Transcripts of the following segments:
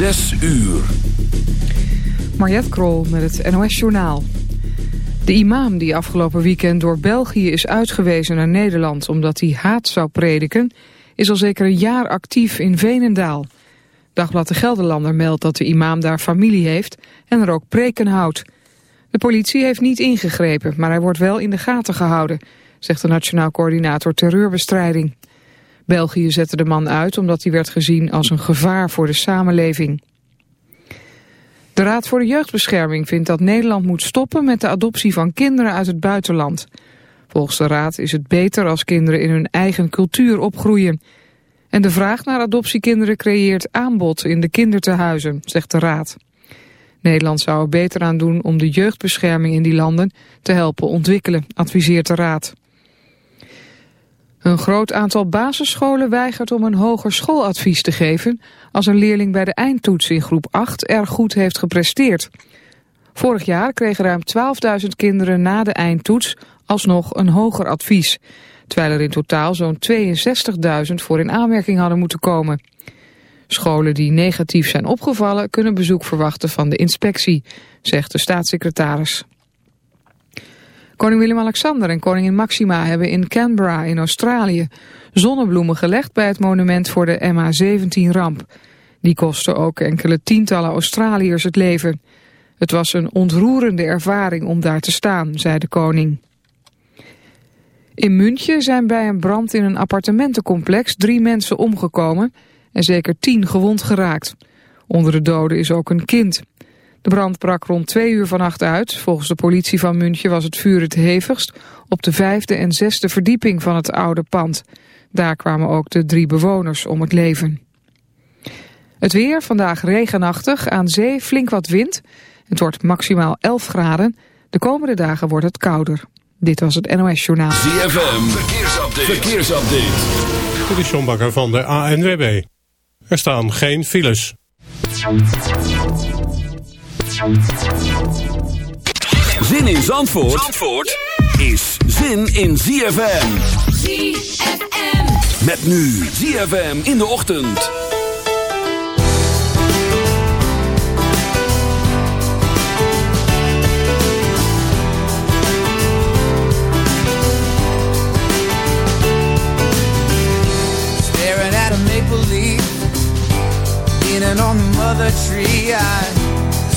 Zes uur. Mariette Krol met het NOS Journaal. De imam die afgelopen weekend door België is uitgewezen naar Nederland... omdat hij haat zou prediken, is al zeker een jaar actief in Veenendaal. Dagblad de Gelderlander meldt dat de imam daar familie heeft... en er ook preken houdt. De politie heeft niet ingegrepen, maar hij wordt wel in de gaten gehouden... zegt de Nationaal Coördinator Terreurbestrijding. België zette de man uit omdat hij werd gezien als een gevaar voor de samenleving. De Raad voor de Jeugdbescherming vindt dat Nederland moet stoppen met de adoptie van kinderen uit het buitenland. Volgens de Raad is het beter als kinderen in hun eigen cultuur opgroeien. En de vraag naar adoptiekinderen creëert aanbod in de kindertehuizen, zegt de Raad. Nederland zou er beter aan doen om de jeugdbescherming in die landen te helpen ontwikkelen, adviseert de Raad. Een groot aantal basisscholen weigert om een hoger schooladvies te geven als een leerling bij de eindtoets in groep 8 erg goed heeft gepresteerd. Vorig jaar kregen ruim 12.000 kinderen na de eindtoets alsnog een hoger advies, terwijl er in totaal zo'n 62.000 voor in aanmerking hadden moeten komen. Scholen die negatief zijn opgevallen kunnen bezoek verwachten van de inspectie, zegt de staatssecretaris. Koning Willem-Alexander en koningin Maxima hebben in Canberra in Australië zonnebloemen gelegd bij het monument voor de MH17-ramp. Die kostte ook enkele tientallen Australiërs het leven. Het was een ontroerende ervaring om daar te staan, zei de koning. In München zijn bij een brand in een appartementencomplex drie mensen omgekomen en zeker tien gewond geraakt. Onder de doden is ook een kind. De brand brak rond twee uur vannacht uit. Volgens de politie van München was het vuur het hevigst op de vijfde en zesde verdieping van het oude pand. Daar kwamen ook de drie bewoners om het leven. Het weer, vandaag regenachtig, aan zee flink wat wind. Het wordt maximaal 11 graden. De komende dagen wordt het kouder. Dit was het NOS Journaal. ZFM, verkeersupdate. verkeersupdate. Dit is John Bakker van de ANWB. Er staan geen files. Zin in Zandvoort, Zandvoort is zin in ZFM. ZFM. Met nu ZFM in de ochtend. Staring at a maple leaf, leaning on the mother tree. I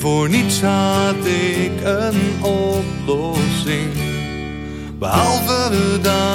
Voor niets had ik een oplossing. Behalve dan.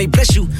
may bless you.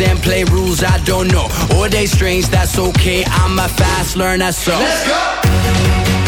and play rules I don't know. Or they strange, that's okay. I'm a fast learner, so. Let's go!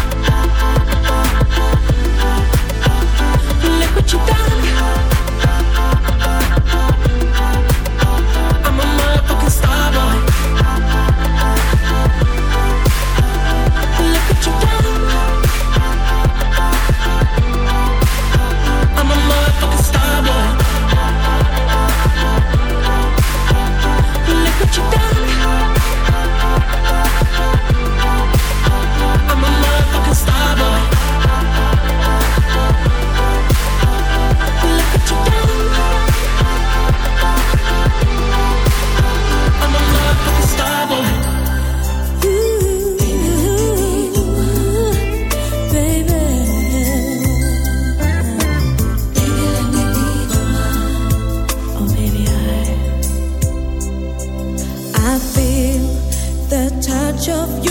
of you.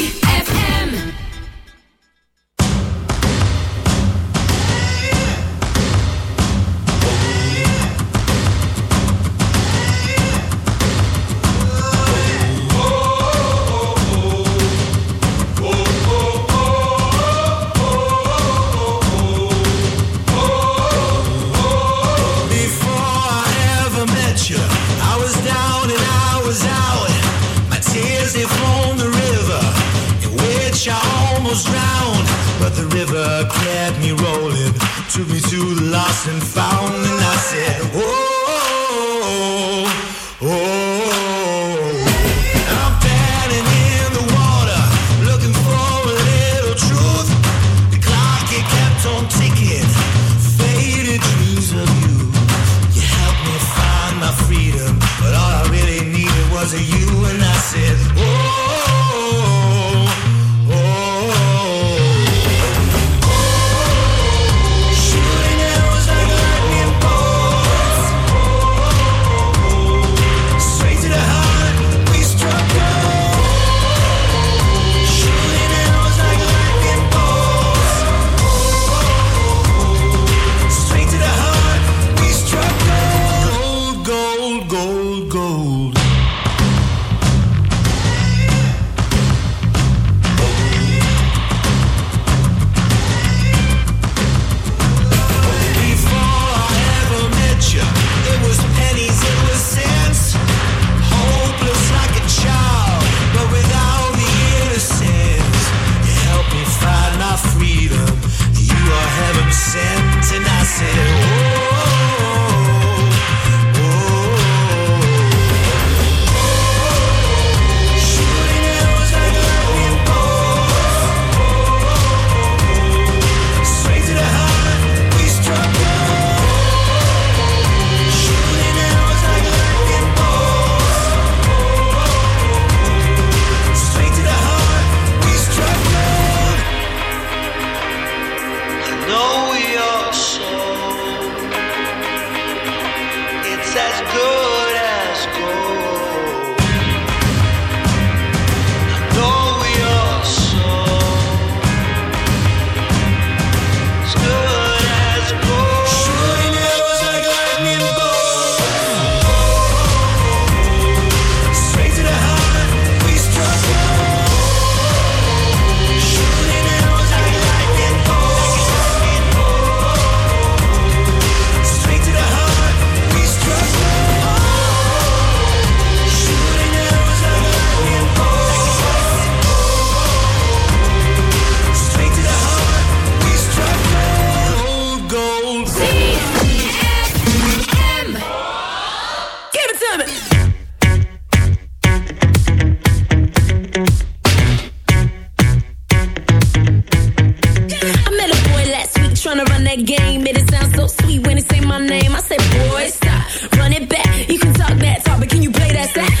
that game. It sound so sweet when it say my name. I said, boy, stop, run it back. You can talk that talk, but can you play that slap?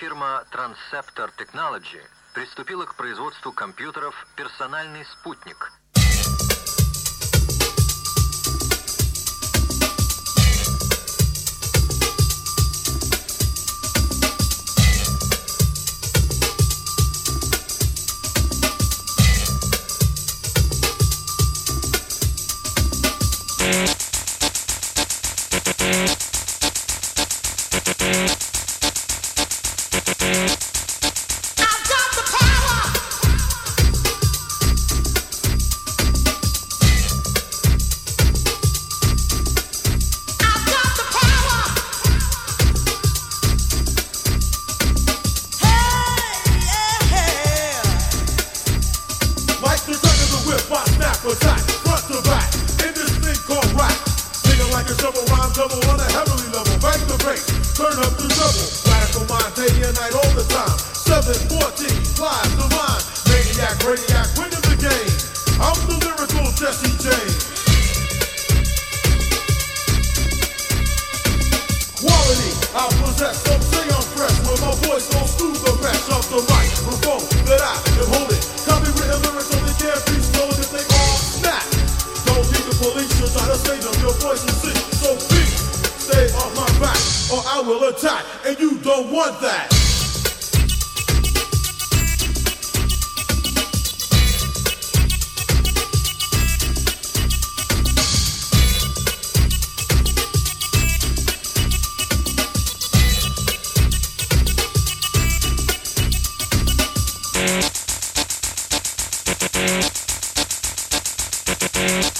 фирма Transceptor Technology приступила к производству компьютеров «Персональный спутник», Thank you.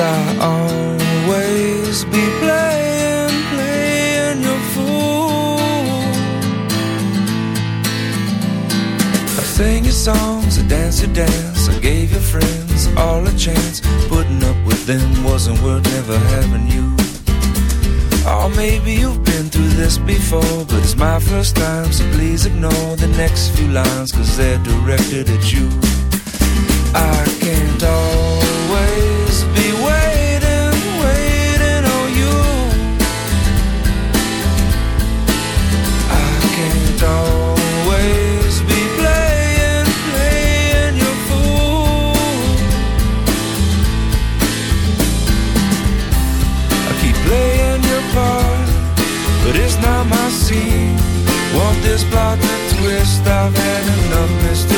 I'll always be playing, playing the fool? I sang your songs, I danced your dance, I gave your friends all a chance. Putting up with them wasn't worth never having you. Oh, maybe you've been through this before, but it's my first time, so please ignore the next few lines, cause they're directed at you. I can't always staan and a